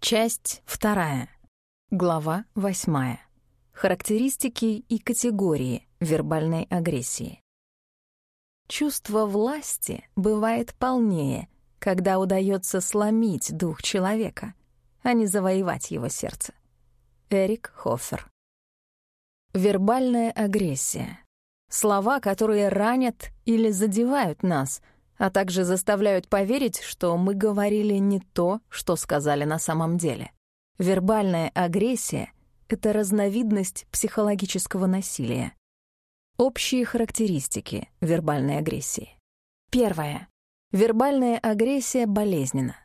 Часть вторая. Глава восьмая. Характеристики и категории вербальной агрессии. Чувство власти бывает полнее, когда удается сломить дух человека, а не завоевать его сердце. Эрик Хоффер. Вербальная агрессия. Слова, которые ранят или задевают нас — а также заставляют поверить, что мы говорили не то, что сказали на самом деле. Вербальная агрессия — это разновидность психологического насилия. Общие характеристики вербальной агрессии. Первое. Вербальная агрессия болезненна,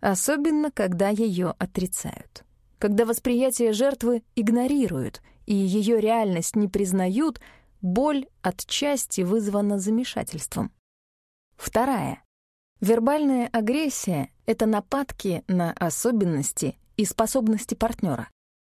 особенно когда ее отрицают. Когда восприятие жертвы игнорируют и ее реальность не признают, боль отчасти вызвана замешательством. Вторая. Вербальная агрессия — это нападки на особенности и способности партнера.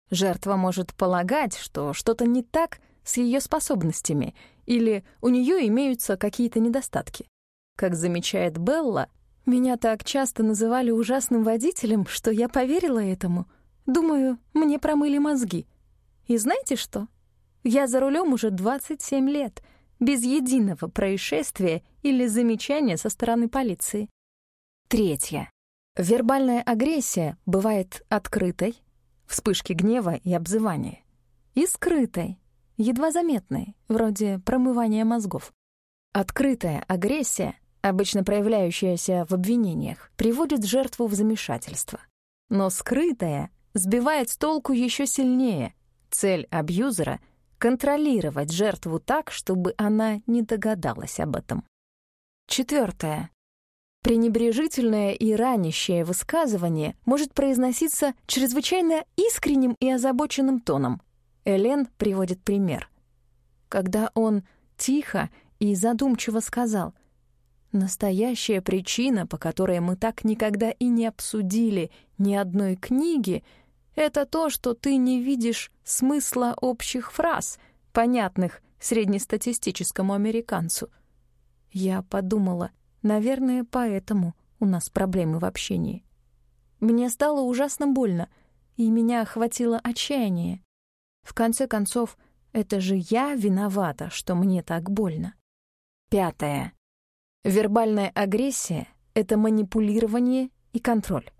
Жертва может полагать, что что-то не так с ее способностями или у нее имеются какие-то недостатки. Как замечает Белла, меня так часто называли ужасным водителем, что я поверила этому. Думаю, мне промыли мозги. И знаете что? Я за рулем уже 27 лет — без единого происшествия или замечания со стороны полиции. Третье. Вербальная агрессия бывает открытой, вспышки гнева и обзывания, и скрытой, едва заметной, вроде промывания мозгов. Открытая агрессия, обычно проявляющаяся в обвинениях, приводит жертву в замешательство. Но скрытая сбивает с толку еще сильнее. Цель абьюзера — контролировать жертву так, чтобы она не догадалась об этом. Четвертое. Пренебрежительное и ранящее высказывание может произноситься чрезвычайно искренним и озабоченным тоном. Элен приводит пример. Когда он тихо и задумчиво сказал «Настоящая причина, по которой мы так никогда и не обсудили ни одной книги — это то, что ты не видишь смысла общих фраз, понятных среднестатистическому американцу. Я подумала, наверное, поэтому у нас проблемы в общении. Мне стало ужасно больно, и меня охватило отчаяние. В конце концов, это же я виновата, что мне так больно. Пятое. Вербальная агрессия — это манипулирование и контроль.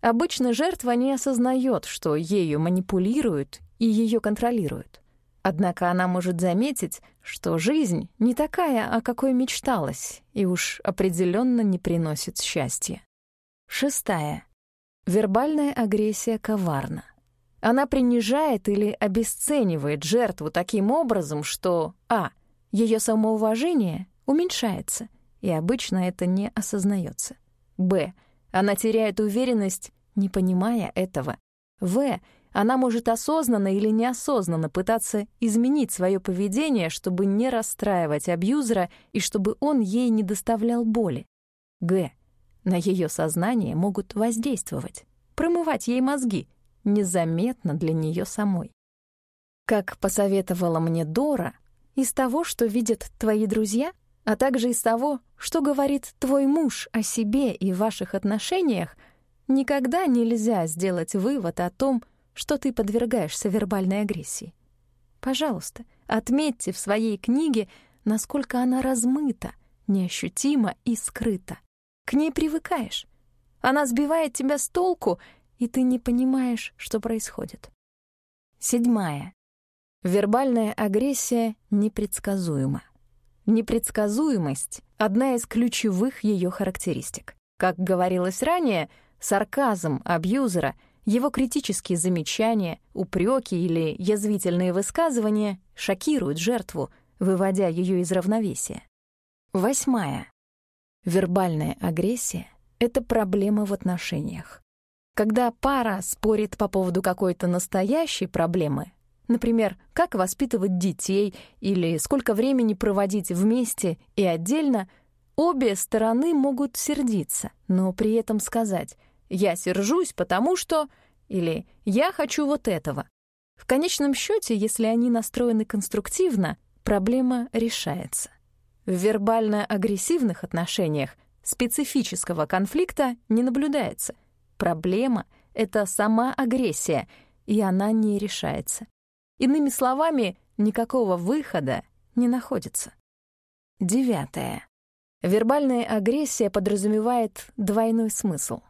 Обычно жертва не осознает, что ею манипулируют и ее контролируют. Однако она может заметить, что жизнь не такая, о какой мечталась, и уж определенно не приносит счастья. Шестая. Вербальная агрессия коварна. Она принижает или обесценивает жертву таким образом, что а. ее самоуважение уменьшается, и обычно это не осознается. б. Она теряет уверенность, не понимая этого. В. Она может осознанно или неосознанно пытаться изменить свое поведение, чтобы не расстраивать абьюзера и чтобы он ей не доставлял боли. Г. На ее сознание могут воздействовать, промывать ей мозги, незаметно для нее самой. Как посоветовала мне Дора, из того, что видят твои друзья, а также из того, что говорит твой муж о себе и ваших отношениях, никогда нельзя сделать вывод о том, что ты подвергаешься вербальной агрессии. Пожалуйста, отметьте в своей книге, насколько она размыта, неощутима и скрыта. К ней привыкаешь. Она сбивает тебя с толку, и ты не понимаешь, что происходит. Седьмая. Вербальная агрессия непредсказуема. Непредсказуемость — одна из ключевых ее характеристик. Как говорилось ранее, сарказм абьюзера, его критические замечания, упреки или язвительные высказывания шокируют жертву, выводя ее из равновесия. Восьмая. Вербальная агрессия — это проблема в отношениях. Когда пара спорит по поводу какой-то настоящей проблемы, Например, как воспитывать детей или сколько времени проводить вместе и отдельно, обе стороны могут сердиться, но при этом сказать «я сержусь, потому что» или «я хочу вот этого». В конечном счете, если они настроены конструктивно, проблема решается. В вербально-агрессивных отношениях специфического конфликта не наблюдается. Проблема — это сама агрессия, и она не решается. Иными словами, никакого выхода не находится. Девятое. Вербальная агрессия подразумевает двойной смысл.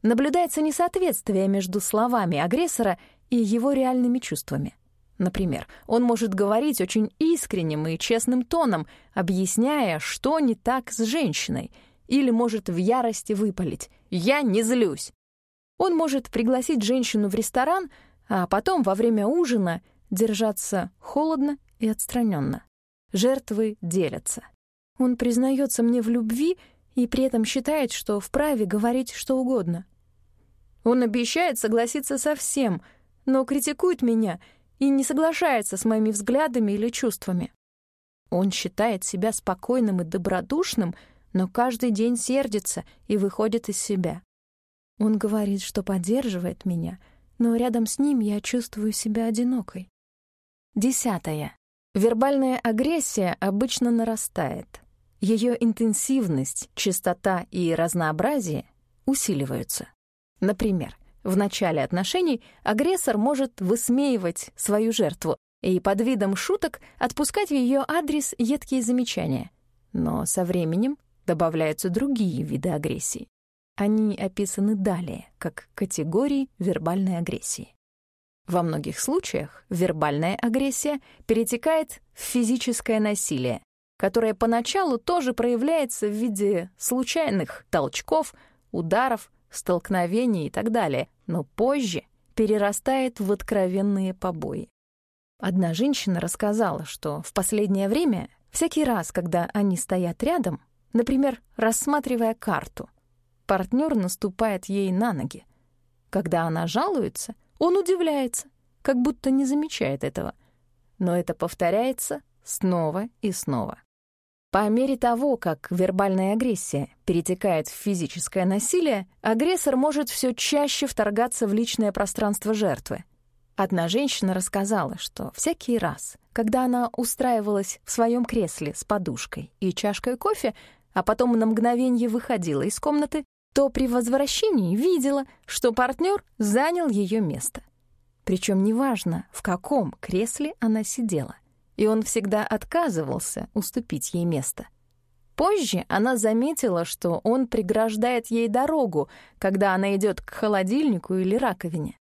Наблюдается несоответствие между словами агрессора и его реальными чувствами. Например, он может говорить очень искренним и честным тоном, объясняя, что не так с женщиной, или может в ярости выпалить «Я не злюсь». Он может пригласить женщину в ресторан, а потом во время ужина держаться холодно и отстраненно. Жертвы делятся. Он признается мне в любви и при этом считает, что вправе говорить что угодно. Он обещает согласиться со всем, но критикует меня — и не соглашается с моими взглядами или чувствами. Он считает себя спокойным и добродушным, но каждый день сердится и выходит из себя. Он говорит, что поддерживает меня, но рядом с ним я чувствую себя одинокой. Десятое. Вербальная агрессия обычно нарастает. Ее интенсивность, частота и разнообразие усиливаются. Например, в начале отношений агрессор может высмеивать свою жертву и под видом шуток отпускать в ее адрес едкие замечания. Но со временем добавляются другие виды агрессии. Они описаны далее, как категории вербальной агрессии. Во многих случаях вербальная агрессия перетекает в физическое насилие, которое поначалу тоже проявляется в виде случайных толчков, ударов, столкновений и так далее, но позже перерастает в откровенные побои. Одна женщина рассказала, что в последнее время всякий раз, когда они стоят рядом, например, рассматривая карту, партнер наступает ей на ноги. Когда она жалуется, он удивляется, как будто не замечает этого. Но это повторяется снова и снова. По мере того, как вербальная агрессия перетекает в физическое насилие, агрессор может все чаще вторгаться в личное пространство жертвы. Одна женщина рассказала, что всякий раз, когда она устраивалась в своем кресле с подушкой и чашкой кофе, а потом на мгновение выходила из комнаты, то при возвращении видела, что партнер занял ее место. Причем неважно, в каком кресле она сидела — и он всегда отказывался уступить ей место. Позже она заметила, что он преграждает ей дорогу, когда она идет к холодильнику или раковине.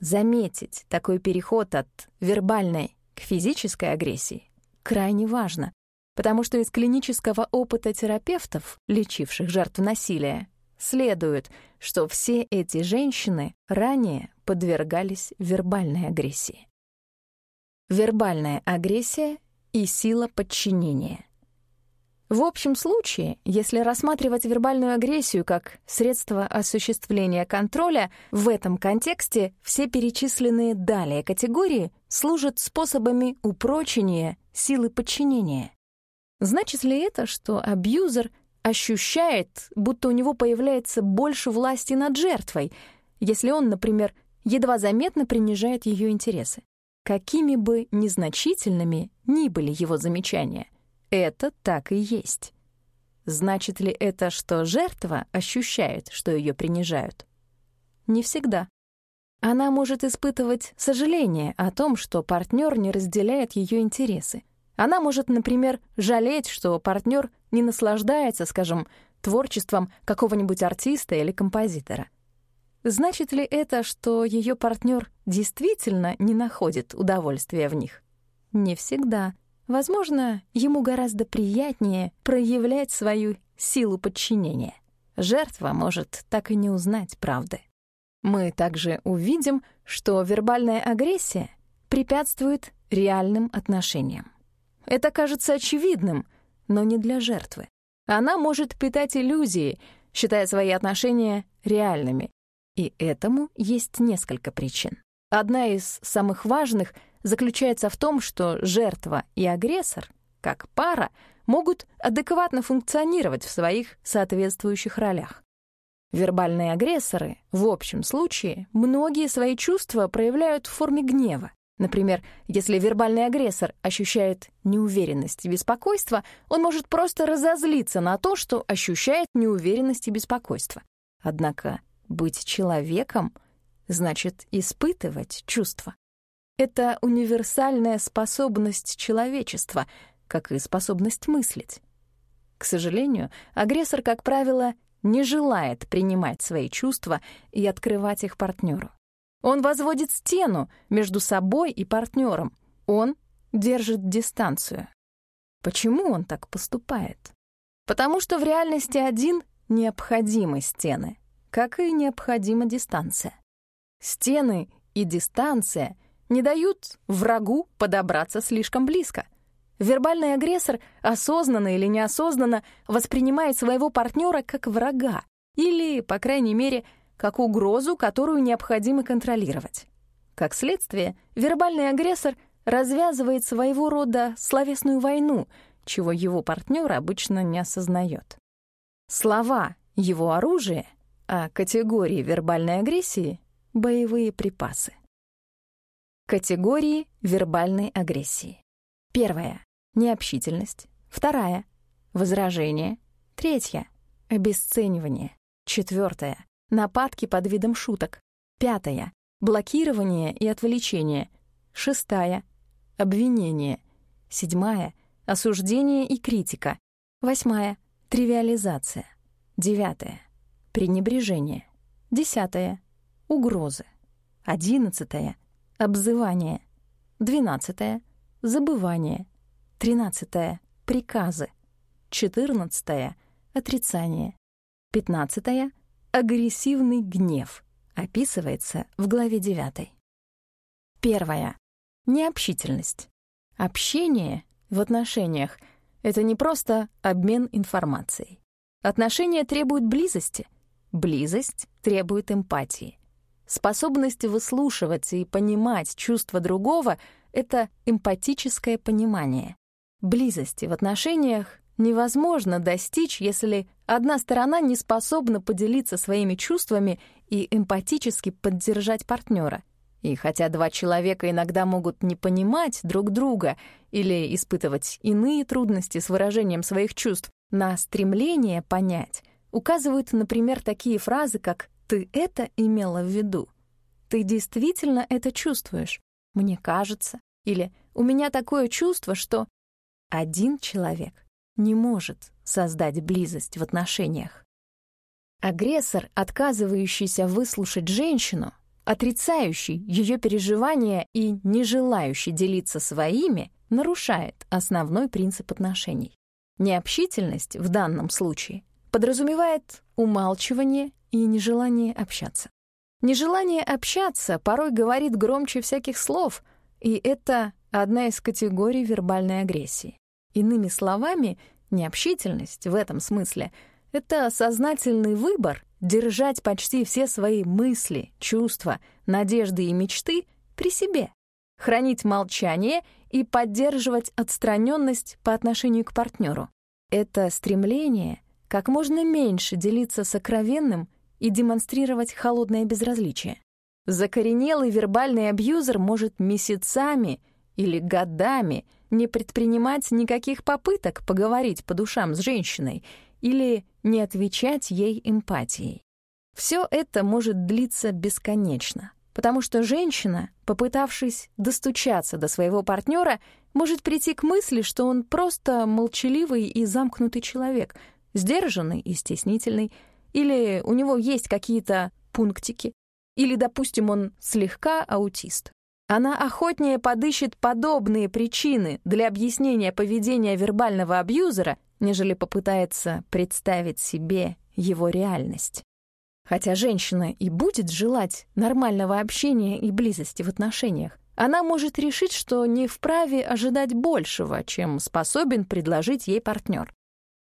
Заметить такой переход от вербальной к физической агрессии крайне важно, потому что из клинического опыта терапевтов, лечивших жертв насилия, следует, что все эти женщины ранее подвергались вербальной агрессии вербальная агрессия и сила подчинения. В общем случае, если рассматривать вербальную агрессию как средство осуществления контроля, в этом контексте все перечисленные далее категории служат способами упрочения силы подчинения. Значит ли это, что абьюзер ощущает, будто у него появляется больше власти над жертвой, если он, например, едва заметно принижает ее интересы? Какими бы незначительными ни были его замечания, это так и есть. Значит ли это, что жертва ощущает, что ее принижают? Не всегда. Она может испытывать сожаление о том, что партнер не разделяет ее интересы. Она может, например, жалеть, что партнер не наслаждается, скажем, творчеством какого-нибудь артиста или композитора. Значит ли это, что ее партнер действительно не находит удовольствия в них? Не всегда. Возможно, ему гораздо приятнее проявлять свою силу подчинения. Жертва может так и не узнать правды. Мы также увидим, что вербальная агрессия препятствует реальным отношениям. Это кажется очевидным, но не для жертвы. Она может питать иллюзии, считая свои отношения реальными, и этому есть несколько причин. Одна из самых важных заключается в том, что жертва и агрессор, как пара, могут адекватно функционировать в своих соответствующих ролях. Вербальные агрессоры, в общем случае, многие свои чувства проявляют в форме гнева. Например, если вербальный агрессор ощущает неуверенность и беспокойство, он может просто разозлиться на то, что ощущает неуверенность и беспокойство. Однако быть человеком значит испытывать чувства. Это универсальная способность человечества, как и способность мыслить. К сожалению, агрессор, как правило, не желает принимать свои чувства и открывать их партнеру. Он возводит стену между собой и партнером. Он держит дистанцию. Почему он так поступает? Потому что в реальности один необходимы стены, как и необходима дистанция. Стены и дистанция не дают врагу подобраться слишком близко. Вербальный агрессор осознанно или неосознанно воспринимает своего партнера как врага или, по крайней мере, как угрозу, которую необходимо контролировать. Как следствие, вербальный агрессор развязывает своего рода словесную войну, чего его партнер обычно не осознает. Слова — его оружие, а категории вербальной агрессии — боевые припасы. Категории вербальной агрессии. Первая — необщительность. Вторая — возражение. Третья — обесценивание. Четвертая — нападки под видом шуток. Пятая — блокирование и отвлечение. Шестая — обвинение. Седьмая — осуждение и критика. Восьмая — тривиализация. Девятая — пренебрежение. Десятая — угрозы. Одиннадцатая — Обзывание. Двенадцатое. Забывание. Тринадцатое. Приказы. Четырнадцатое. Отрицание. Пятнадцатое. Агрессивный гнев. Описывается в главе девятой. Первое. Необщительность. Общение в отношениях — это не просто обмен информацией. Отношения требуют близости. Близость требует эмпатии. Способность выслушивать и понимать чувства другого — это эмпатическое понимание. Близости в отношениях невозможно достичь, если одна сторона не способна поделиться своими чувствами и эмпатически поддержать партнера. И хотя два человека иногда могут не понимать друг друга или испытывать иные трудности с выражением своих чувств, на стремление понять указывают, например, такие фразы, как ты это имела в виду? Ты действительно это чувствуешь? Мне кажется. Или у меня такое чувство, что один человек не может создать близость в отношениях. Агрессор, отказывающийся выслушать женщину, отрицающий ее переживания и не желающий делиться своими, нарушает основной принцип отношений. Необщительность в данном случае подразумевает умалчивание и нежелание общаться. Нежелание общаться порой говорит громче всяких слов, и это одна из категорий вербальной агрессии. Иными словами, необщительность в этом смысле — это сознательный выбор держать почти все свои мысли, чувства, надежды и мечты при себе, хранить молчание и поддерживать отстраненность по отношению к партнеру. Это стремление как можно меньше делиться сокровенным и демонстрировать холодное безразличие. Закоренелый вербальный абьюзер может месяцами или годами не предпринимать никаких попыток поговорить по душам с женщиной или не отвечать ей эмпатией. Все это может длиться бесконечно, потому что женщина, попытавшись достучаться до своего партнера, может прийти к мысли, что он просто молчаливый и замкнутый человек, сдержанный и стеснительный, или у него есть какие-то пунктики, или, допустим, он слегка аутист. Она охотнее подыщет подобные причины для объяснения поведения вербального абьюзера, нежели попытается представить себе его реальность. Хотя женщина и будет желать нормального общения и близости в отношениях, она может решить, что не вправе ожидать большего, чем способен предложить ей партнер.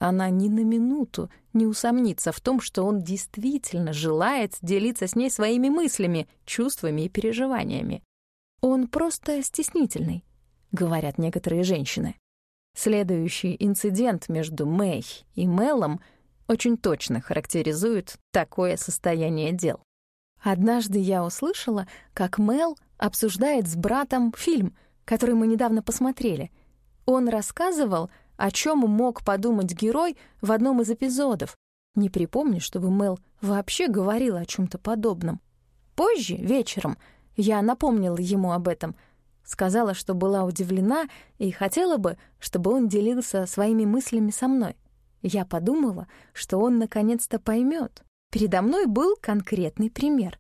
Она ни на минуту не усомнится в том, что он действительно желает делиться с ней своими мыслями, чувствами и переживаниями. Он просто стеснительный, говорят некоторые женщины. Следующий инцидент между Мэй и Мелом очень точно характеризует такое состояние дел. Однажды я услышала, как Мел обсуждает с братом фильм, который мы недавно посмотрели. Он рассказывал, о чем мог подумать герой в одном из эпизодов. Не припомню, чтобы Мел вообще говорил о чем то подобном. Позже, вечером, я напомнила ему об этом, сказала, что была удивлена и хотела бы, чтобы он делился своими мыслями со мной. Я подумала, что он наконец-то поймет. Передо мной был конкретный пример.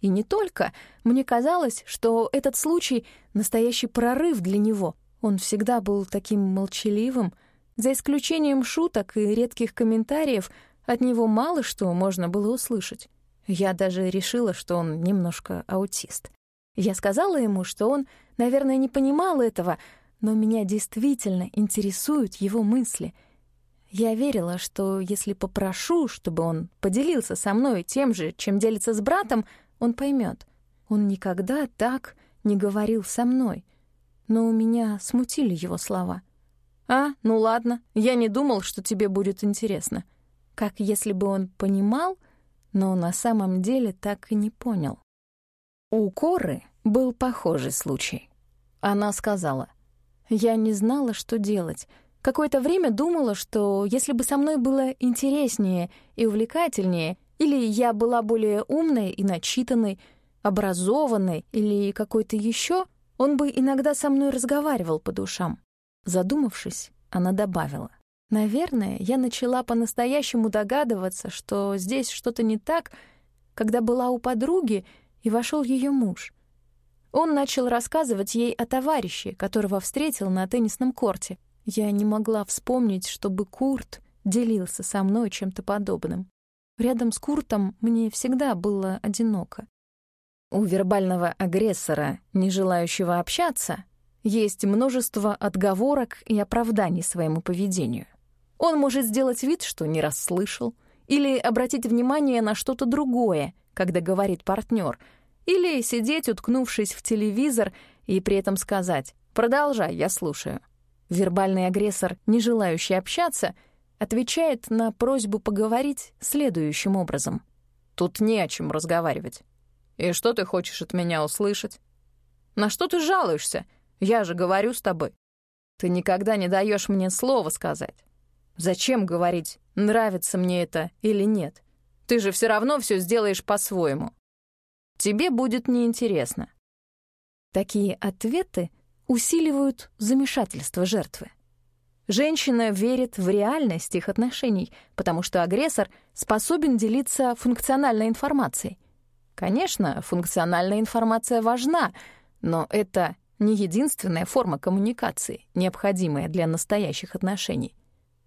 И не только. Мне казалось, что этот случай — настоящий прорыв для него. Он всегда был таким молчаливым. За исключением шуток и редких комментариев, от него мало что можно было услышать. Я даже решила, что он немножко аутист. Я сказала ему, что он, наверное, не понимал этого, но меня действительно интересуют его мысли — я верила, что если попрошу, чтобы он поделился со мной тем же, чем делится с братом, он поймет. Он никогда так не говорил со мной. Но у меня смутили его слова. «А, ну ладно, я не думал, что тебе будет интересно». Как если бы он понимал, но на самом деле так и не понял. У Коры был похожий случай. Она сказала, «Я не знала, что делать». Какое-то время думала, что если бы со мной было интереснее и увлекательнее, или я была более умной и начитанной, образованной или какой-то еще, он бы иногда со мной разговаривал по душам. Задумавшись, она добавила. Наверное, я начала по-настоящему догадываться, что здесь что-то не так, когда была у подруги и вошел ее муж. Он начал рассказывать ей о товарище, которого встретил на теннисном корте — я не могла вспомнить, чтобы Курт делился со мной чем-то подобным. Рядом с Куртом мне всегда было одиноко. У вербального агрессора, не желающего общаться, есть множество отговорок и оправданий своему поведению. Он может сделать вид, что не расслышал, или обратить внимание на что-то другое, когда говорит партнер, или сидеть, уткнувшись в телевизор, и при этом сказать «Продолжай, я слушаю». Вербальный агрессор, не желающий общаться, отвечает на просьбу поговорить следующим образом. «Тут не о чем разговаривать. И что ты хочешь от меня услышать? На что ты жалуешься? Я же говорю с тобой. Ты никогда не даешь мне слова сказать. Зачем говорить, нравится мне это или нет? Ты же все равно все сделаешь по-своему. Тебе будет неинтересно». Такие ответы — усиливают замешательство жертвы. Женщина верит в реальность их отношений, потому что агрессор способен делиться функциональной информацией. Конечно, функциональная информация важна, но это не единственная форма коммуникации, необходимая для настоящих отношений.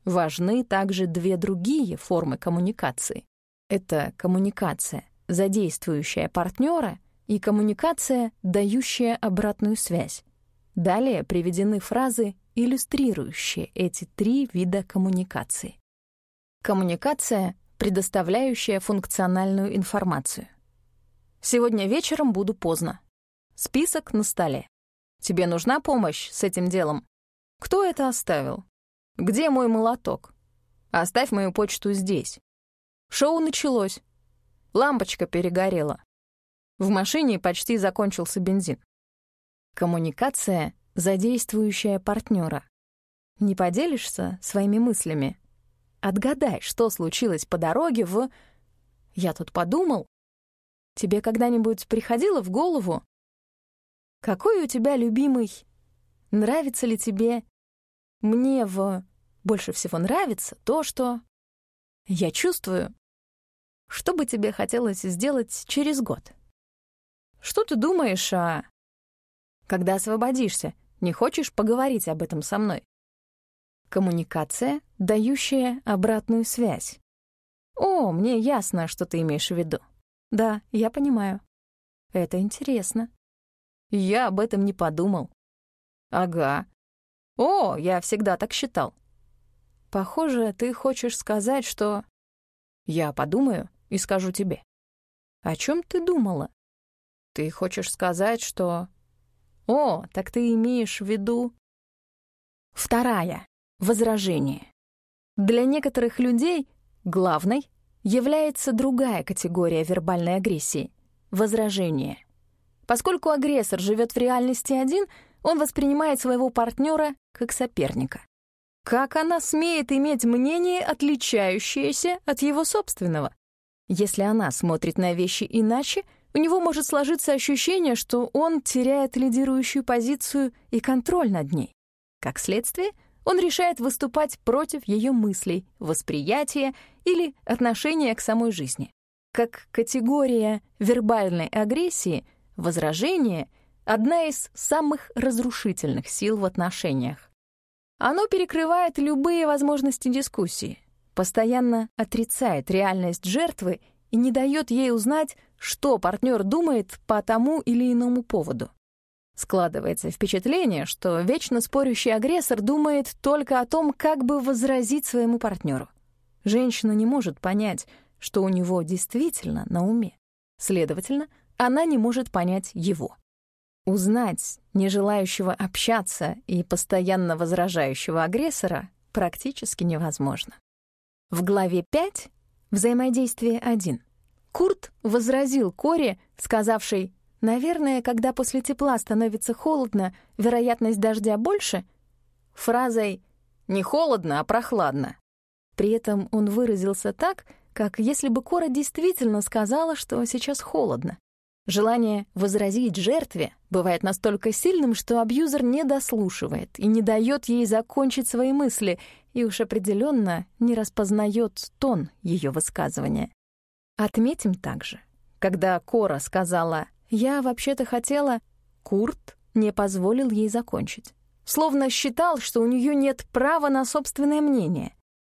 Важны также две другие формы коммуникации. Это коммуникация, задействующая партнера, и коммуникация, дающая обратную связь. Далее приведены фразы, иллюстрирующие эти три вида коммуникации. Коммуникация, предоставляющая функциональную информацию. Сегодня вечером буду поздно. Список на столе. Тебе нужна помощь с этим делом? Кто это оставил? Где мой молоток? Оставь мою почту здесь. Шоу началось. Лампочка перегорела. В машине почти закончился бензин. Коммуникация, задействующая партнера. Не поделишься своими мыслями? Отгадай, что случилось по дороге в... Я тут подумал. Тебе когда-нибудь приходило в голову? Какой у тебя любимый? Нравится ли тебе? Мне в... Больше всего нравится то, что... Я чувствую. Что бы тебе хотелось сделать через год? Что ты думаешь о... Когда освободишься, не хочешь поговорить об этом со мной? Коммуникация, дающая обратную связь. О, мне ясно, что ты имеешь в виду. Да, я понимаю. Это интересно. Я об этом не подумал. Ага. О, я всегда так считал. Похоже, ты хочешь сказать, что... Я подумаю и скажу тебе. О чем ты думала? Ты хочешь сказать, что о, так ты имеешь в виду... Вторая. Возражение. Для некоторых людей главной является другая категория вербальной агрессии — возражение. Поскольку агрессор живет в реальности один, он воспринимает своего партнера как соперника. Как она смеет иметь мнение, отличающееся от его собственного? Если она смотрит на вещи иначе, у него может сложиться ощущение, что он теряет лидирующую позицию и контроль над ней. Как следствие, он решает выступать против ее мыслей, восприятия или отношения к самой жизни. Как категория вербальной агрессии, возражение — одна из самых разрушительных сил в отношениях. Оно перекрывает любые возможности дискуссии, постоянно отрицает реальность жертвы и не дает ей узнать, что партнер думает по тому или иному поводу. Складывается впечатление, что вечно спорящий агрессор думает только о том, как бы возразить своему партнеру. Женщина не может понять, что у него действительно на уме. Следовательно, она не может понять его. Узнать нежелающего общаться и постоянно возражающего агрессора практически невозможно. В главе 5 «Взаимодействие 1» Курт возразил Коре, сказавшей Наверное, когда после тепла становится холодно, вероятность дождя больше? Фразой «не холодно, а прохладно». При этом он выразился так, как если бы Кора действительно сказала, что сейчас холодно. Желание возразить жертве бывает настолько сильным, что абьюзер не дослушивает и не дает ей закончить свои мысли, и уж определенно не распознает тон ее высказывания. Отметим также, когда Кора сказала я вообще-то хотела... Курт не позволил ей закончить. Словно считал, что у нее нет права на собственное мнение.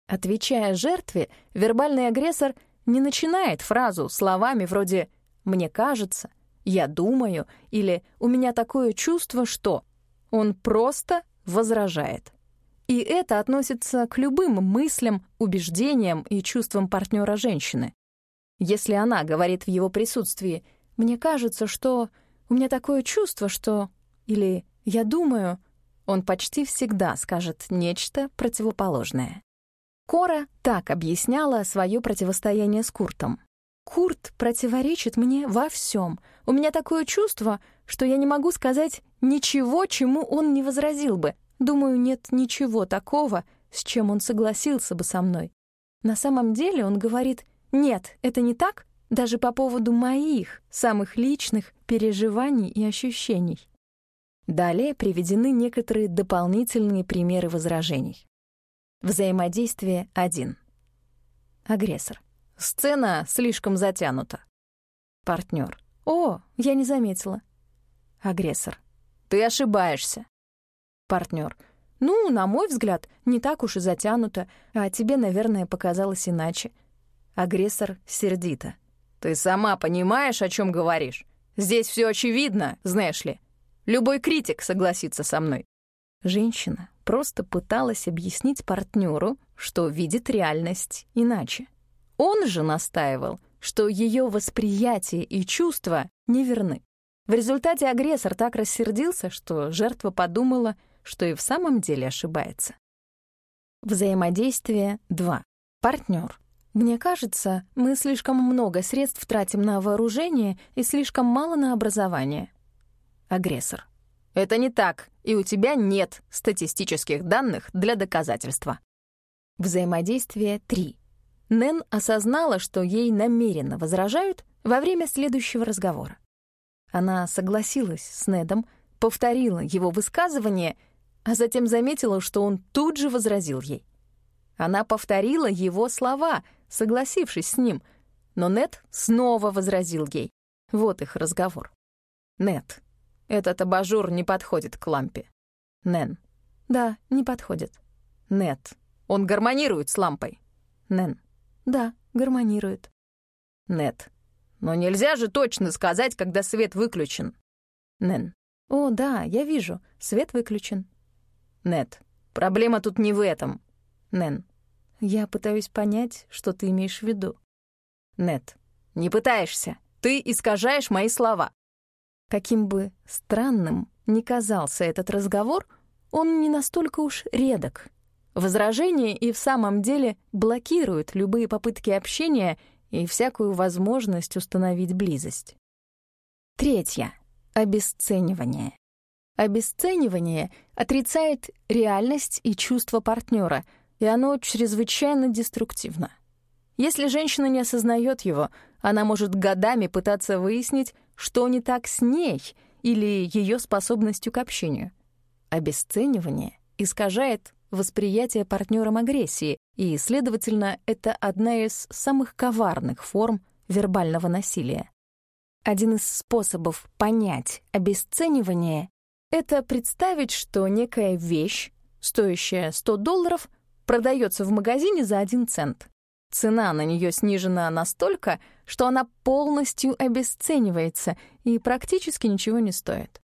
Отвечая жертве, вербальный агрессор не начинает фразу словами вроде «мне кажется», «я думаю» или «у меня такое чувство, что...» Он просто возражает. И это относится к любым мыслям, убеждениям и чувствам партнера женщины. Если она говорит в его присутствии мне кажется, что... У меня такое чувство, что... Или я думаю... Он почти всегда скажет нечто противоположное. Кора так объясняла свое противостояние с Куртом. «Курт противоречит мне во всем. У меня такое чувство, что я не могу сказать ничего, чему он не возразил бы. Думаю, нет ничего такого, с чем он согласился бы со мной. На самом деле он говорит «Нет, это не так, даже по поводу моих, самых личных переживаний и ощущений. Далее приведены некоторые дополнительные примеры возражений. Взаимодействие 1. Агрессор. Сцена слишком затянута. Партнер. О, я не заметила. Агрессор. Ты ошибаешься. Партнер. Ну, на мой взгляд, не так уж и затянуто, а тебе, наверное, показалось иначе. Агрессор сердито. Ты сама понимаешь, о чем говоришь? Здесь все очевидно, знаешь ли. Любой критик согласится со мной. Женщина просто пыталась объяснить партнеру, что видит реальность иначе. Он же настаивал, что ее восприятие и чувства неверны. В результате агрессор так рассердился, что жертва подумала, что и в самом деле ошибается. Взаимодействие 2. Партнер. Мне кажется, мы слишком много средств тратим на вооружение и слишком мало на образование. Агрессор. Это не так, и у тебя нет статистических данных для доказательства. Взаимодействие 3. Нэн осознала, что ей намеренно возражают во время следующего разговора. Она согласилась с Недом, повторила его высказывание, а затем заметила, что он тут же возразил ей. Она повторила его слова — согласившись с ним, но Нет снова возразил ей. Вот их разговор. Нет, этот абажур не подходит к лампе. Нэн. Да, не подходит. Нет, он гармонирует с лампой. Нэн. Да, гармонирует. Нет. Но нельзя же точно сказать, когда свет выключен. Нэн. О, да, я вижу, свет выключен. Нет. Проблема тут не в этом. Нэн. Я пытаюсь понять, что ты имеешь в виду. Нет, не пытаешься. Ты искажаешь мои слова. Каким бы странным ни казался этот разговор, он не настолько уж редок. Возражения и в самом деле блокируют любые попытки общения и всякую возможность установить близость. Третье. Обесценивание. Обесценивание отрицает реальность и чувства партнера — и оно чрезвычайно деструктивно. Если женщина не осознает его, Она может годами пытаться выяснить, что не так с ней или ее способностью к общению. Обесценивание искажает восприятие партнером агрессии, и, следовательно, это одна из самых коварных форм вербального насилия. Один из способов понять обесценивание — это представить, что некая вещь, стоящая 100 долларов, продается в магазине за 1 цент. Цена на нее снижена настолько, что она полностью обесценивается и практически ничего не стоит.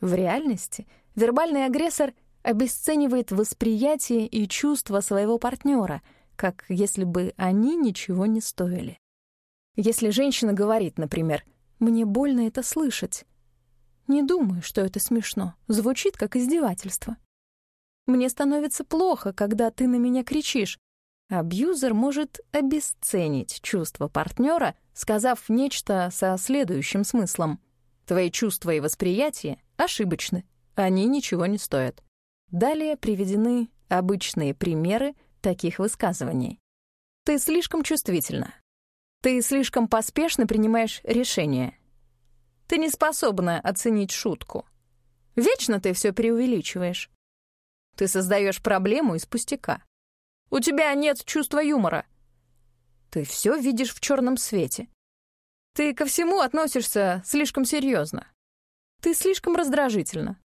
В реальности вербальный агрессор обесценивает восприятие и чувства своего партнера, как если бы они ничего не стоили. Если женщина говорит, например, мне больно это слышать. Не думаю, что это смешно. Звучит как издевательство. Мне становится плохо, когда ты на меня кричишь. Абьюзер может обесценить чувства партнера, сказав нечто со следующим смыслом. Твои чувства и восприятие ошибочны. Они ничего не стоят. Далее приведены обычные примеры таких высказываний. Ты слишком чувствительна. Ты слишком поспешно принимаешь решения. Ты не способна оценить шутку. Вечно ты все преувеличиваешь. Ты создаешь проблему из пустяка. У тебя нет чувства юмора. Ты все видишь в черном свете. Ты ко всему относишься слишком серьезно. Ты слишком раздражительна.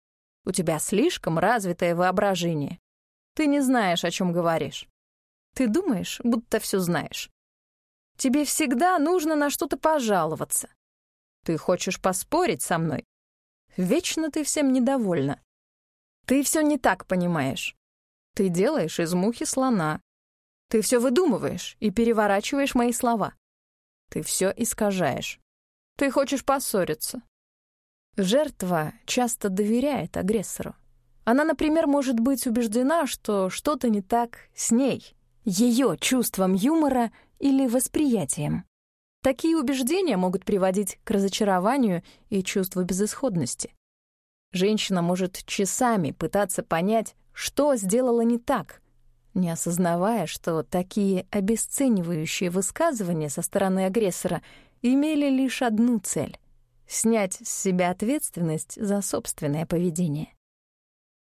У тебя слишком развитое воображение. Ты не знаешь, о чем говоришь. Ты думаешь, будто все знаешь. Тебе всегда нужно на что-то пожаловаться. Ты хочешь поспорить со мной? Вечно ты всем недовольна. Ты все не так понимаешь. Ты делаешь из мухи слона. Ты все выдумываешь и переворачиваешь мои слова. Ты все искажаешь. Ты хочешь поссориться. Жертва часто доверяет агрессору. Она, например, может быть убеждена, что что-то не так с ней, ее чувством юмора или восприятием. Такие убеждения могут приводить к разочарованию и чувству безысходности. Женщина может часами пытаться понять, что сделала не так, не осознавая, что такие обесценивающие высказывания со стороны агрессора имели лишь одну цель — снять с себя ответственность за собственное поведение.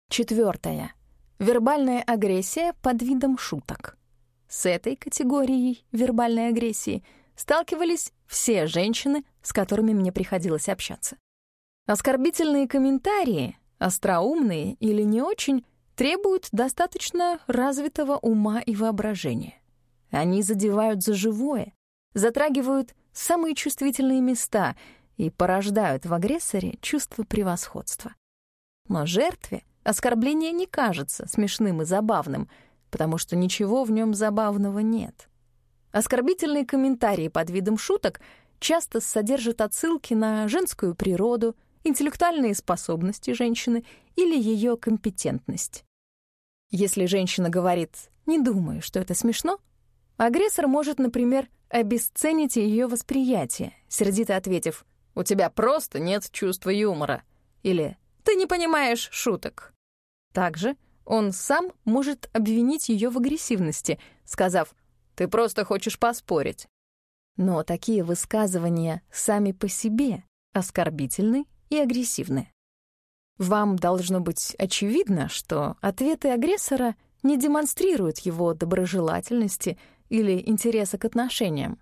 Четвертое. Вербальная агрессия под видом шуток. С этой категорией вербальной агрессии сталкивались все женщины, с которыми мне приходилось общаться. Оскорбительные комментарии, остроумные или не очень, требуют достаточно развитого ума и воображения. Они задевают за живое, затрагивают самые чувствительные места и порождают в агрессоре чувство превосходства. Но жертве оскорбление не кажется смешным и забавным — потому что ничего в нем забавного нет. Оскорбительные комментарии под видом шуток часто содержат отсылки на женскую природу, интеллектуальные способности женщины или ее компетентность. Если женщина говорит «не думаю, что это смешно», агрессор может, например, обесценить ее восприятие, сердито ответив «у тебя просто нет чувства юмора» или «ты не понимаешь шуток». Также он сам может обвинить ее в агрессивности, сказав «ты просто хочешь поспорить». Но такие высказывания сами по себе оскорбительны и агрессивны. Вам должно быть очевидно, что ответы агрессора не демонстрируют его доброжелательности или интереса к отношениям.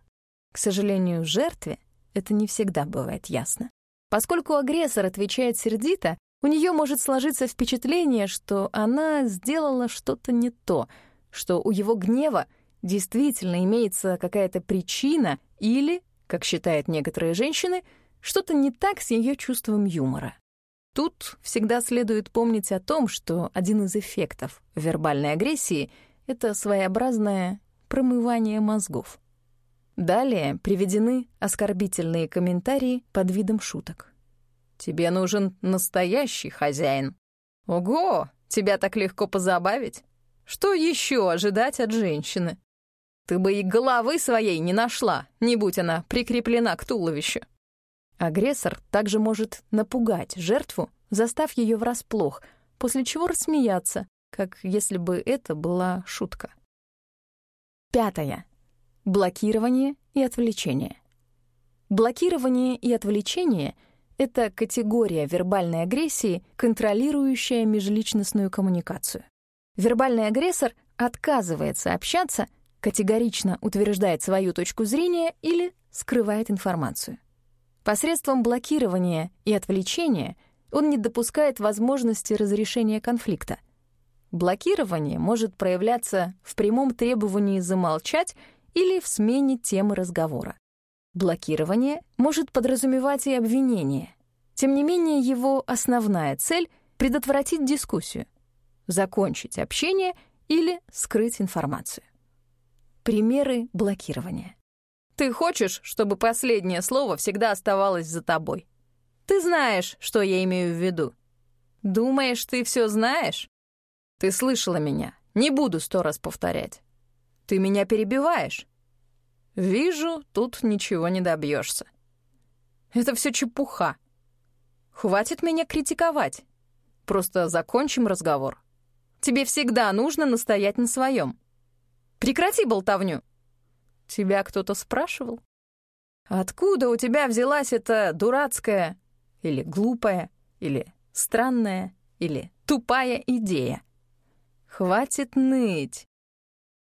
К сожалению, жертве это не всегда бывает ясно. Поскольку агрессор отвечает сердито, у нее может сложиться впечатление, что она сделала что-то не то, что у его гнева действительно имеется какая-то причина или, как считают некоторые женщины, что-то не так с ее чувством юмора. Тут всегда следует помнить о том, что один из эффектов вербальной агрессии — это своеобразное промывание мозгов. Далее приведены оскорбительные комментарии под видом шуток. Тебе нужен настоящий хозяин. Ого, тебя так легко позабавить. Что еще ожидать от женщины? Ты бы и головы своей не нашла, не будь она прикреплена к туловищу. Агрессор также может напугать жертву, застав ее врасплох, после чего рассмеяться, как если бы это была шутка. Пятое. Блокирование и отвлечение. Блокирование и отвлечение — это категория вербальной агрессии, контролирующая межличностную коммуникацию. Вербальный агрессор отказывается общаться, категорично утверждает свою точку зрения или скрывает информацию. Посредством блокирования и отвлечения он не допускает возможности разрешения конфликта. Блокирование может проявляться в прямом требовании замолчать или в смене темы разговора. Блокирование может подразумевать и обвинение. Тем не менее, его основная цель — предотвратить дискуссию, закончить общение или скрыть информацию. Примеры блокирования. Ты хочешь, чтобы последнее слово всегда оставалось за тобой. Ты знаешь, что я имею в виду. Думаешь, ты все знаешь? Ты слышала меня. Не буду сто раз повторять. Ты меня перебиваешь. Вижу, тут ничего не добьешься. Это все чепуха. Хватит меня критиковать. Просто закончим разговор. Тебе всегда нужно настоять на своем. Прекрати болтовню. Тебя кто-то спрашивал? Откуда у тебя взялась эта дурацкая или глупая или странная или тупая идея? Хватит ныть.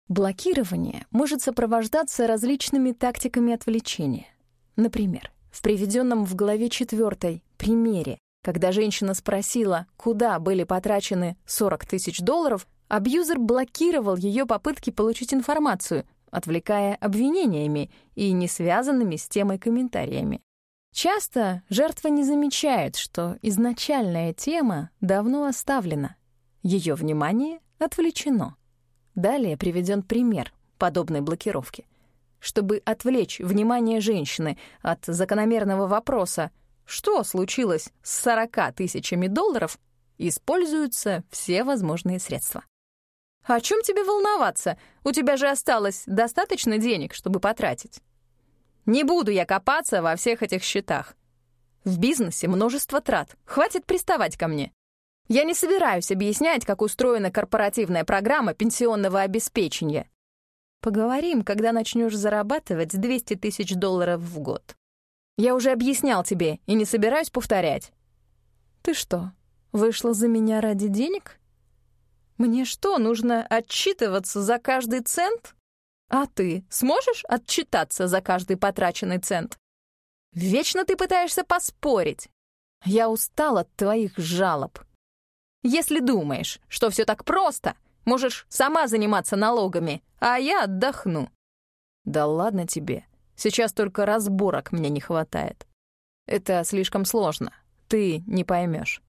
Блокирование может сопровождаться различными тактиками отвлечения. Например, в приведенном в главе 4 примере, когда женщина спросила, куда были потрачены 40 тысяч долларов, абьюзер блокировал ее попытки получить информацию, отвлекая обвинениями и не связанными с темой комментариями. Часто жертва не замечает, что изначальная тема давно оставлена. Ее внимание отвлечено. Далее приведен пример подобной блокировки. Чтобы отвлечь внимание женщины от закономерного вопроса «Что случилось с 40 тысячами долларов?», используются все возможные средства. «О чем тебе волноваться? У тебя же осталось достаточно денег, чтобы потратить». «Не буду я копаться во всех этих счетах. В бизнесе множество трат. Хватит приставать ко мне. Я не собираюсь объяснять, как устроена корпоративная программа пенсионного обеспечения. Поговорим, когда начнешь зарабатывать 200 тысяч долларов в год. Я уже объяснял тебе и не собираюсь повторять. Ты что, вышла за меня ради денег? Мне что, нужно отчитываться за каждый цент? А ты сможешь отчитаться за каждый потраченный цент? Вечно ты пытаешься поспорить. Я устал от твоих жалоб. Если думаешь, что все так просто, можешь сама заниматься налогами, а я отдохну». «Да ладно тебе. Сейчас только разборок мне не хватает. Это слишком сложно. Ты не поймешь.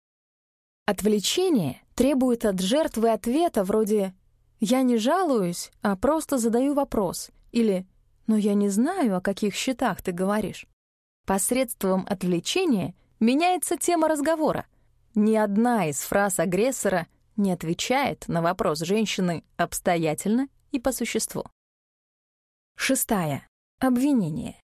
Отвлечение требует от жертвы ответа вроде «я не жалуюсь, а просто задаю вопрос» или «но я не знаю, о каких счетах ты говоришь». Посредством отвлечения меняется тема разговора — ни одна из фраз агрессора не отвечает на вопрос женщины обстоятельно и по существу. Шестая. Обвинение.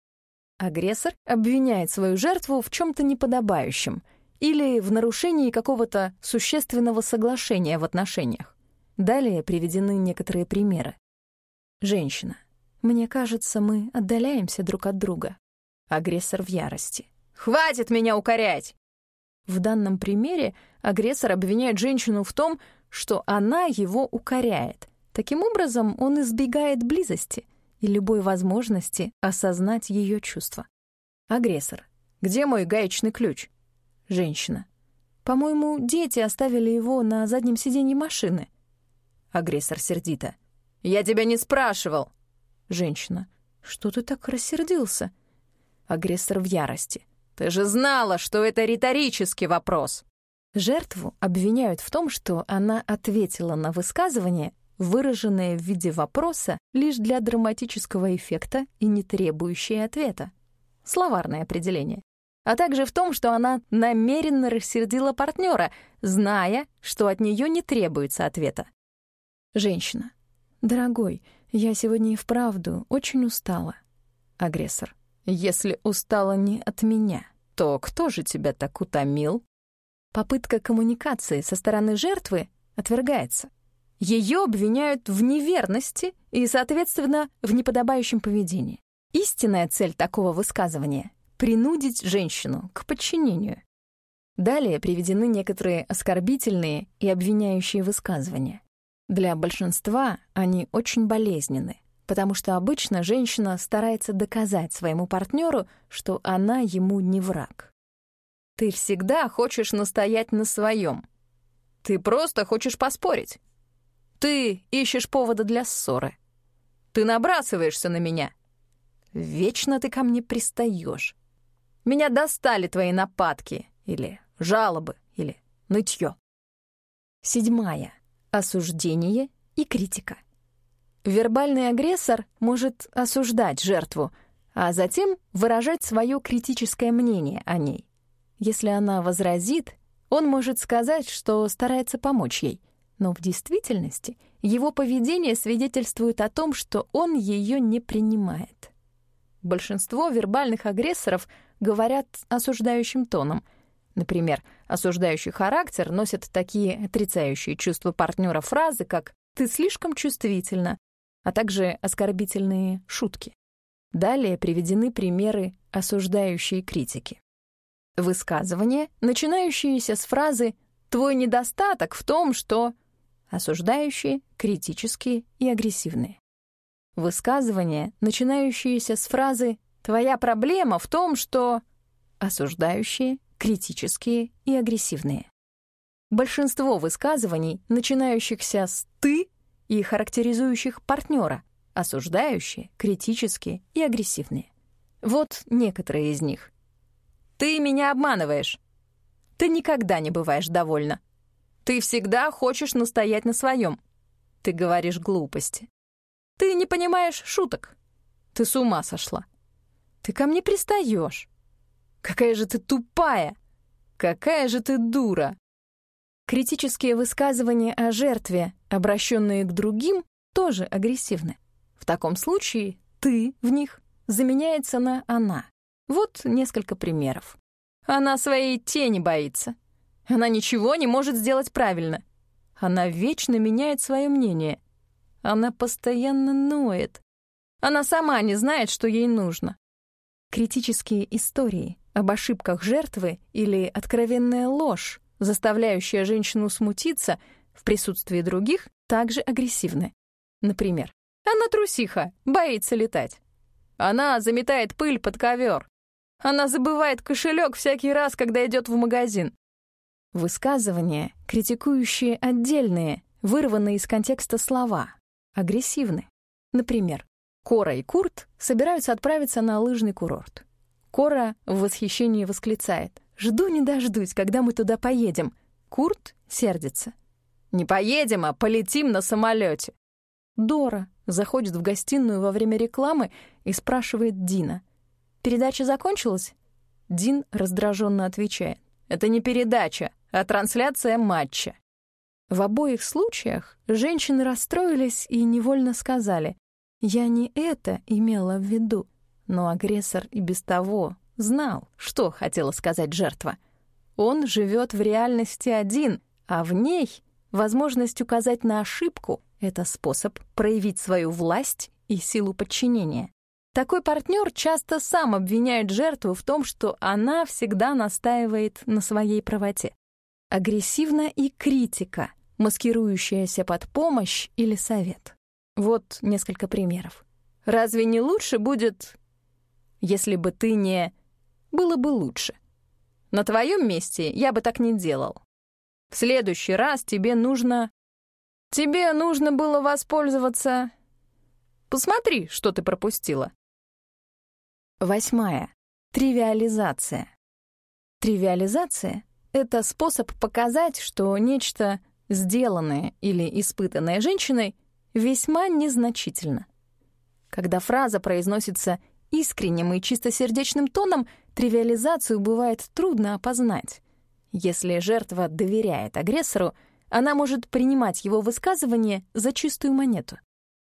Агрессор обвиняет свою жертву в чем то неподобающем или в нарушении какого-то существенного соглашения в отношениях. Далее приведены некоторые примеры. Женщина. Мне кажется, мы отдаляемся друг от друга. Агрессор в ярости. «Хватит меня укорять! В данном примере агрессор обвиняет женщину в том, что она его укоряет. Таким образом, он избегает близости и любой возможности осознать ее чувства. Агрессор. «Где мой гаечный ключ?» Женщина. «По-моему, дети оставили его на заднем сиденье машины». Агрессор сердито. «Я тебя не спрашивал!» Женщина. «Что ты так рассердился?» Агрессор в ярости. Ты же знала, что это риторический вопрос. Жертву обвиняют в том, что она ответила на высказывание, выраженное в виде вопроса лишь для драматического эффекта и не требующее ответа. Словарное определение. А также в том, что она намеренно рассердила партнера, зная, что от нее не требуется ответа. Женщина. «Дорогой, я сегодня и вправду очень устала». Агрессор. Если устала не от меня, то кто же тебя так утомил? Попытка коммуникации со стороны жертвы отвергается. Ее обвиняют в неверности и, соответственно, в неподобающем поведении. Истинная цель такого высказывания — принудить женщину к подчинению. Далее приведены некоторые оскорбительные и обвиняющие высказывания. Для большинства они очень болезненны, потому что обычно женщина старается доказать своему партнеру, что она ему не враг. Ты всегда хочешь настоять на своем. Ты просто хочешь поспорить. Ты ищешь повода для ссоры. Ты набрасываешься на меня. Вечно ты ко мне пристаешь. Меня достали твои нападки или жалобы или нытье. Седьмая. Осуждение и критика. Вербальный агрессор может осуждать жертву, а затем выражать свое критическое мнение о ней. Если она возразит, он может сказать, что старается помочь ей, но в действительности его поведение свидетельствует о том, что он ее не принимает. Большинство вербальных агрессоров говорят осуждающим тоном. Например, осуждающий характер носит такие отрицающие чувства партнера фразы, как «ты слишком чувствительна», а также оскорбительные шутки. Далее приведены примеры осуждающей критики. Высказывания, начинающиеся с фразы «твой недостаток в том, что…» осуждающие, критические и агрессивные. Высказывания, начинающиеся с фразы «твоя проблема в том, что…» осуждающие, критические и агрессивные. Большинство высказываний, начинающихся с «ты» и характеризующих партнера, осуждающие, критические и агрессивные. Вот некоторые из них. «Ты меня обманываешь. Ты никогда не бываешь довольна. Ты всегда хочешь настоять на своем. Ты говоришь глупости. Ты не понимаешь шуток. Ты с ума сошла. Ты ко мне пристаешь. Какая же ты тупая! Какая же ты дура! Критические высказывания о жертве, обращенные к другим, тоже агрессивны. В таком случае «ты» в них заменяется на «она». Вот несколько примеров. Она своей тени боится. Она ничего не может сделать правильно. Она вечно меняет свое мнение. Она постоянно ноет. Она сама не знает, что ей нужно. Критические истории об ошибках жертвы или откровенная ложь, заставляющая женщину смутиться в присутствии других, также агрессивны. Например, она трусиха, боится летать. Она заметает пыль под ковер. Она забывает кошелек всякий раз, когда идет в магазин. Высказывания, критикующие отдельные, вырванные из контекста слова, агрессивны. Например, Кора и Курт собираются отправиться на лыжный курорт. Кора в восхищении восклицает «Жду не дождусь, когда мы туда поедем». Курт сердится. «Не поедем, а полетим на самолете. Дора заходит в гостиную во время рекламы и спрашивает Дина. «Передача закончилась?» Дин раздраженно отвечает. «Это не передача, а трансляция матча». В обоих случаях женщины расстроились и невольно сказали «Я не это имела в виду». Но агрессор и без того знал, что хотела сказать жертва. Он живет в реальности один, а в ней возможность указать на ошибку — это способ проявить свою власть и силу подчинения. Такой партнер часто сам обвиняет жертву в том, что она всегда настаивает на своей правоте агрессивна и критика, маскирующаяся под помощь или совет. Вот несколько примеров. Разве не лучше будет, если бы ты не... Было бы лучше. На твоем месте я бы так не делал. В следующий раз тебе нужно... Тебе нужно было воспользоваться... Посмотри, что ты пропустила. Восьмая. Тривиализация. Тривиализация это способ показать, что нечто, сделанное или испытанное женщиной, весьма незначительно. Когда фраза произносится искренним и чистосердечным тоном, тривиализацию бывает трудно опознать. Если жертва доверяет агрессору, она может принимать его высказывание за чистую монету.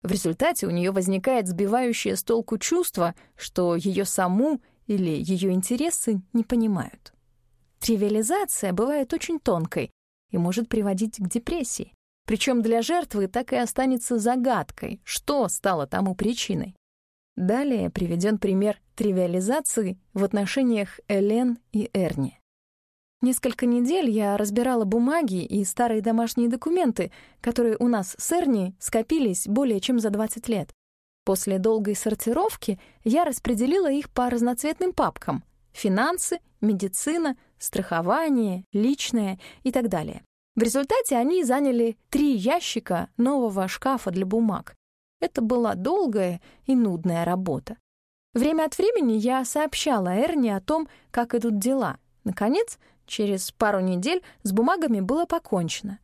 В результате у нее возникает сбивающее с толку чувство, что ее саму или ее интересы не понимают. Тривиализация бывает очень тонкой и может приводить к депрессии. Причем для жертвы так и останется загадкой, что стало тому причиной. Далее приведен пример тривиализации в отношениях Элен и Эрни. Несколько недель я разбирала бумаги и старые домашние документы, которые у нас с Эрни скопились более чем за 20 лет. После долгой сортировки я распределила их по разноцветным папкам — финансы, медицина, страхование, личное и так далее. В результате они заняли три ящика нового шкафа для бумаг. Это была долгая и нудная работа. Время от времени я сообщала Эрни о том, как идут дела. Наконец, через пару недель с бумагами было покончено.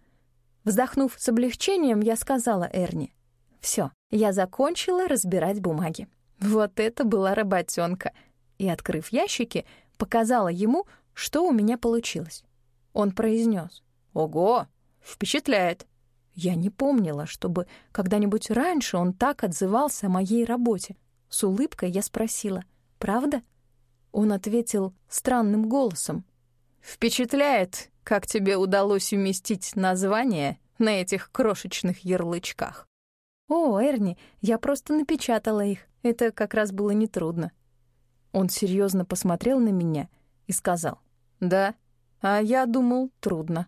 Вздохнув с облегчением, я сказала Эрни, «Все, я закончила разбирать бумаги». Вот это была работенка. И, открыв ящики, показала ему, что у меня получилось. Он произнес, «Ого, впечатляет!» Я не помнила, чтобы когда-нибудь раньше он так отзывался о моей работе. С улыбкой я спросила, «Правда?» Он ответил странным голосом. «Впечатляет, как тебе удалось уместить название на этих крошечных ярлычках». «О, Эрни, я просто напечатала их. Это как раз было нетрудно». Он серьезно посмотрел на меня и сказал, «Да, а я думал, трудно».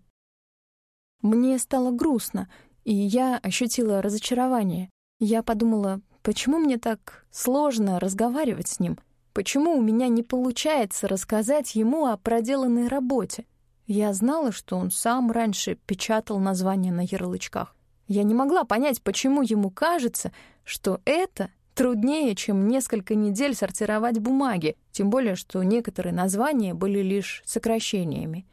Мне стало грустно, и я ощутила разочарование. Я подумала, почему мне так сложно разговаривать с ним? Почему у меня не получается рассказать ему о проделанной работе? Я знала, что он сам раньше печатал названия на ярлычках. Я не могла понять, почему ему кажется, что это труднее, чем несколько недель сортировать бумаги, тем более, что некоторые названия были лишь сокращениями.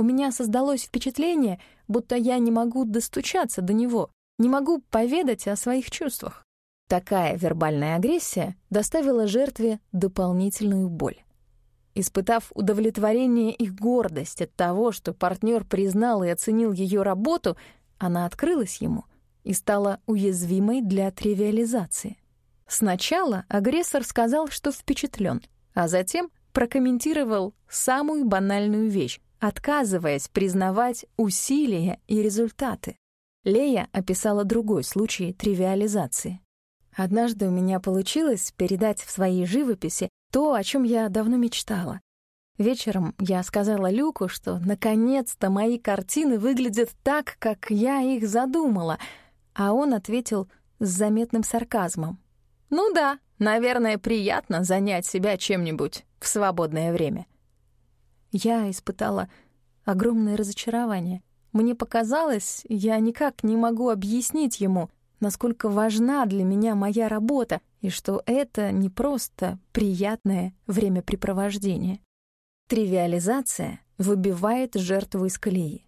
У меня создалось впечатление, будто я не могу достучаться до него, не могу поведать о своих чувствах. Такая вербальная агрессия доставила жертве дополнительную боль. Испытав удовлетворение и гордость от того, что партнер признал и оценил ее работу, она открылась ему и стала уязвимой для тривиализации. Сначала агрессор сказал, что впечатлен, а затем прокомментировал самую банальную вещь, отказываясь признавать усилия и результаты. Лея описала другой случай тривиализации. Однажды у меня получилось передать в своей живописи то, о чем я давно мечтала. Вечером я сказала Люку, что наконец-то мои картины выглядят так, как я их задумала, а он ответил с заметным сарказмом. «Ну да, наверное, приятно занять себя чем-нибудь в свободное время». Я испытала огромное разочарование. Мне показалось, я никак не могу объяснить ему, насколько важна для меня моя работа и что это не просто приятное времяпрепровождение. Тривиализация выбивает жертву из колеи.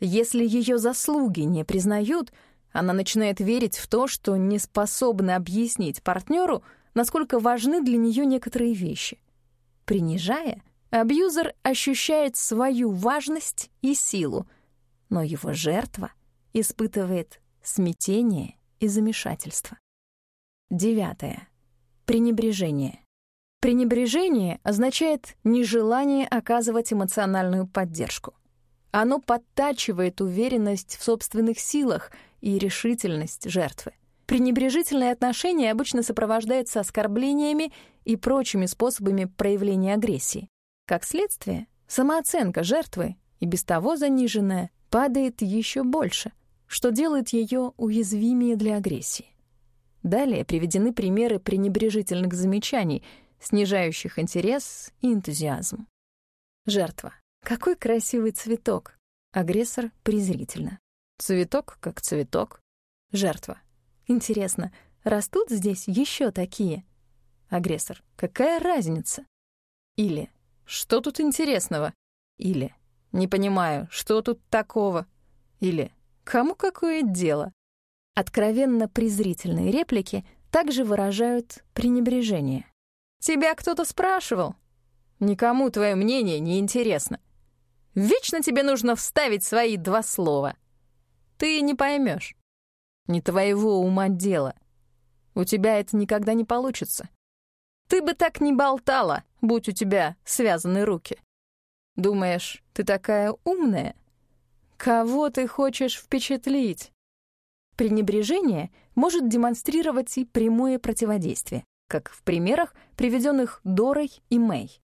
Если ее заслуги не признают, она начинает верить в то, что не способна объяснить партнеру, насколько важны для нее некоторые вещи. Принижая, Абьюзер ощущает свою важность и силу, но его жертва испытывает смятение и замешательство. Девятое. Пренебрежение. Пренебрежение означает нежелание оказывать эмоциональную поддержку. Оно подтачивает уверенность в собственных силах и решительность жертвы. Пренебрежительное отношение обычно сопровождается оскорблениями и прочими способами проявления агрессии. Как следствие, самооценка жертвы, и без того заниженная, падает еще больше, что делает ее уязвимее для агрессии. Далее приведены примеры пренебрежительных замечаний, снижающих интерес и энтузиазм. Жертва. Какой красивый цветок. Агрессор презрительно. Цветок как цветок. Жертва. Интересно, растут здесь еще такие? Агрессор. Какая разница? Или что тут интересного? Или «Не понимаю, что тут такого?» Или «Кому какое дело?» Откровенно презрительные реплики также выражают пренебрежение. «Тебя кто-то спрашивал?» «Никому твое мнение не интересно. Вечно тебе нужно вставить свои два слова. Ты не поймешь. Не твоего ума дело. У тебя это никогда не получится. Ты бы так не болтала, будь у тебя связаны руки. Думаешь, ты такая умная? Кого ты хочешь впечатлить? Пренебрежение может демонстрировать и прямое противодействие. как в примерах, приведенных Дорой и Мэй.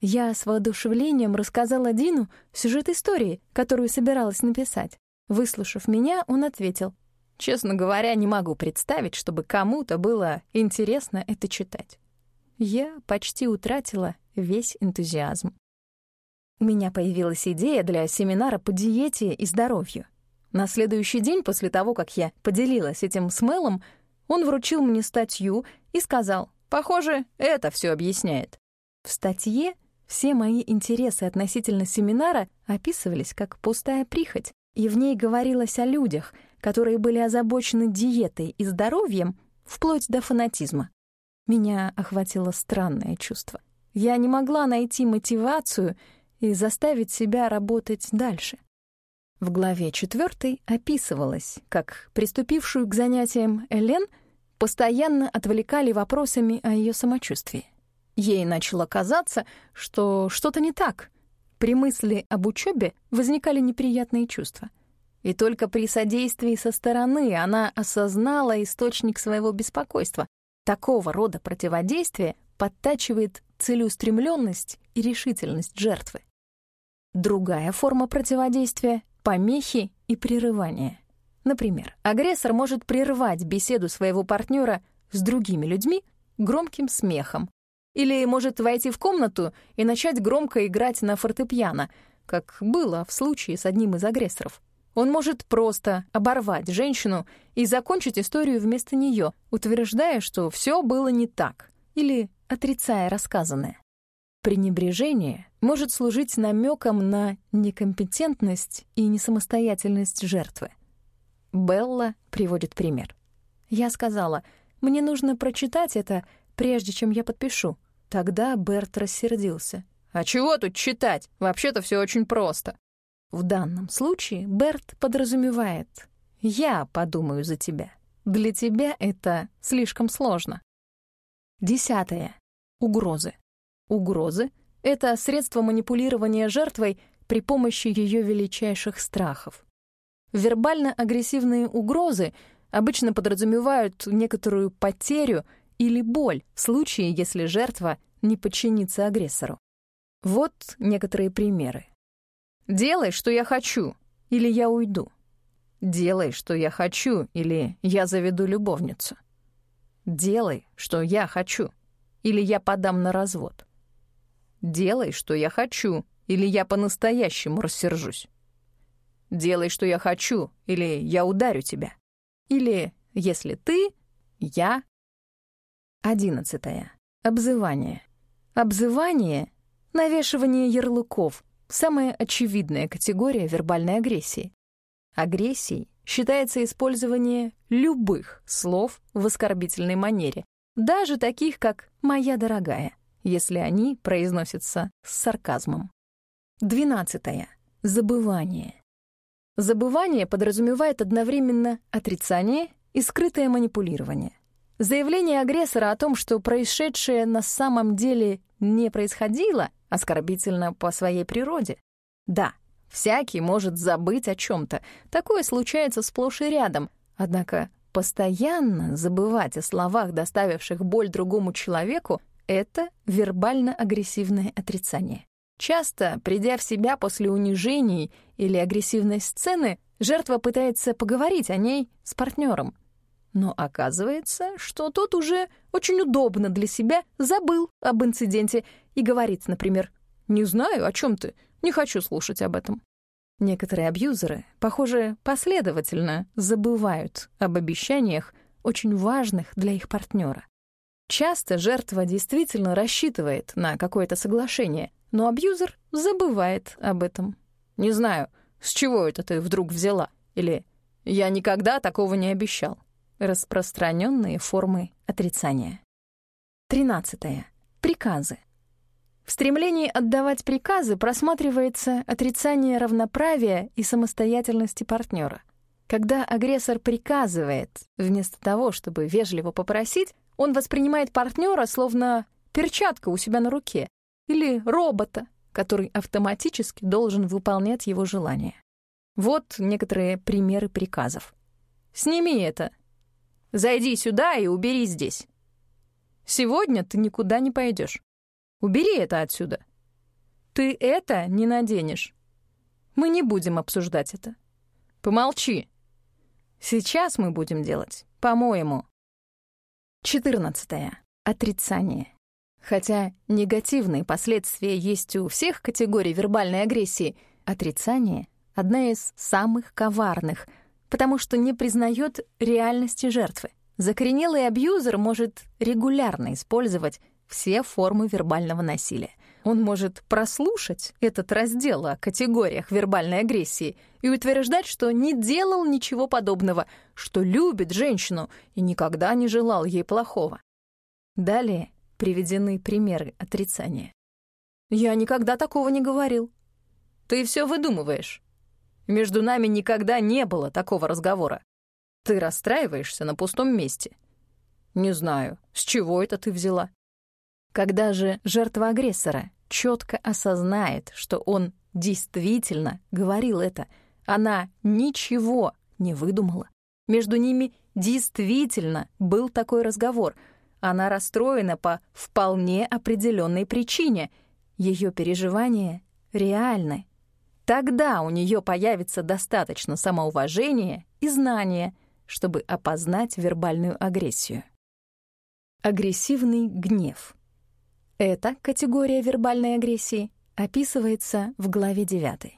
Я с воодушевлением рассказала Дину сюжет истории, которую собиралась написать. Выслушав меня, он ответил, «Честно говоря, не могу представить, чтобы кому-то было интересно это читать». Я почти утратила весь энтузиазм. У меня появилась идея для семинара по диете и здоровью. На следующий день после того, как я поделилась этим с Мэлом, он вручил мне статью и сказал, «Похоже, это все объясняет». В статье все мои интересы относительно семинара описывались как пустая прихоть, и в ней говорилось о людях, которые были озабочены диетой и здоровьем вплоть до фанатизма. Меня охватило странное чувство. Я не могла найти мотивацию и заставить себя работать дальше. В главе 4 описывалось, как приступившую к занятиям Элен постоянно отвлекали вопросами о ее самочувствии. Ей начало казаться, что что-то не так. При мысли об учебе возникали неприятные чувства. И только при содействии со стороны она осознала источник своего беспокойства. Такого рода противодействие подтачивает целеустремленность и решительность жертвы. Другая форма противодействия — помехи и прерывание. Например, агрессор может прервать беседу своего партнера с другими людьми громким смехом, или может войти в комнату и начать громко играть на фортепиано, как было в случае с одним из агрессоров. Он может просто оборвать женщину и закончить историю вместо нее, утверждая, что все было не так, или отрицая рассказанное. Пренебрежение может служить намеком на некомпетентность и несамостоятельность жертвы. Белла приводит пример. Я сказала, мне нужно прочитать это, прежде чем я подпишу. Тогда Берт рассердился. «А чего тут читать? Вообще-то все очень просто». В данном случае Берт подразумевает «я подумаю за тебя». Для тебя это слишком сложно. Десятое. Угрозы. Угрозы — это средство манипулирования жертвой при помощи ее величайших страхов. Вербально-агрессивные угрозы обычно подразумевают некоторую потерю или боль в случае, если жертва не подчинится агрессору. Вот некоторые примеры. «Делай, что я хочу, или я уйду». «Делай, что я хочу, или я заведу любовницу». «Делай, что я хочу, или я подам на развод». «Делай, что я хочу, или я по-настоящему рассержусь». «Делай, что я хочу, или я ударю тебя». Или, если ты, я Одиннадцатое. Обзывание. Обзывание — навешивание ярлыков, самая очевидная категория вербальной агрессии. Агрессией считается использование любых слов в оскорбительной манере, даже таких, как «моя дорогая», если они произносятся с сарказмом. Двенадцатое. Забывание. Забывание подразумевает одновременно отрицание и скрытое манипулирование. Заявление агрессора о том, что происшедшее на самом деле не происходило, оскорбительно по своей природе. Да, всякий может забыть о чем то такое случается сплошь и рядом, однако постоянно забывать о словах, доставивших боль другому человеку, это вербально-агрессивное отрицание. Часто, придя в себя после унижений или агрессивной сцены, жертва пытается поговорить о ней с партнером — но оказывается, что тот уже очень удобно для себя забыл об инциденте и говорит, например, «Не знаю, о чем ты, не хочу слушать об этом». Некоторые абьюзеры, похоже, последовательно забывают об обещаниях, очень важных для их партнера. Часто жертва действительно рассчитывает на какое-то соглашение, но абьюзер забывает об этом. «Не знаю, с чего это ты вдруг взяла?» или «Я никогда такого не обещал». Распространенные формы отрицания. 13. Приказы. В стремлении отдавать приказы просматривается отрицание равноправия и самостоятельности партнера. Когда агрессор приказывает, вместо того, чтобы вежливо попросить, он воспринимает партнера словно перчатка у себя на руке или робота, который автоматически должен выполнять его желания. Вот некоторые примеры приказов. «Сними это», Зайди сюда и убери здесь. Сегодня ты никуда не пойдешь. Убери это отсюда. Ты это не наденешь. Мы не будем обсуждать это. Помолчи. Сейчас мы будем делать, по-моему. 14. Отрицание. Хотя негативные последствия есть у всех категорий вербальной агрессии, отрицание — одна из самых коварных, потому что не признает реальности жертвы. Закоренелый абьюзер может регулярно использовать все формы вербального насилия. Он может прослушать этот раздел о категориях вербальной агрессии и утверждать, что не делал ничего подобного, что любит женщину и никогда не желал ей плохого. Далее приведены примеры отрицания. «Я никогда такого не говорил». «Ты все выдумываешь. Между нами никогда не было такого разговора. Ты расстраиваешься на пустом месте». «Не знаю, с чего это ты взяла?» Когда же жертва агрессора четко осознает, что он действительно говорил это, она ничего не выдумала. Между ними действительно был такой разговор. Она расстроена по вполне определенной причине. Ее переживания реальны. Тогда у нее появится достаточно самоуважения и знания, чтобы опознать вербальную агрессию. Агрессивный гнев — эта категория вербальной агрессии описывается в главе 9.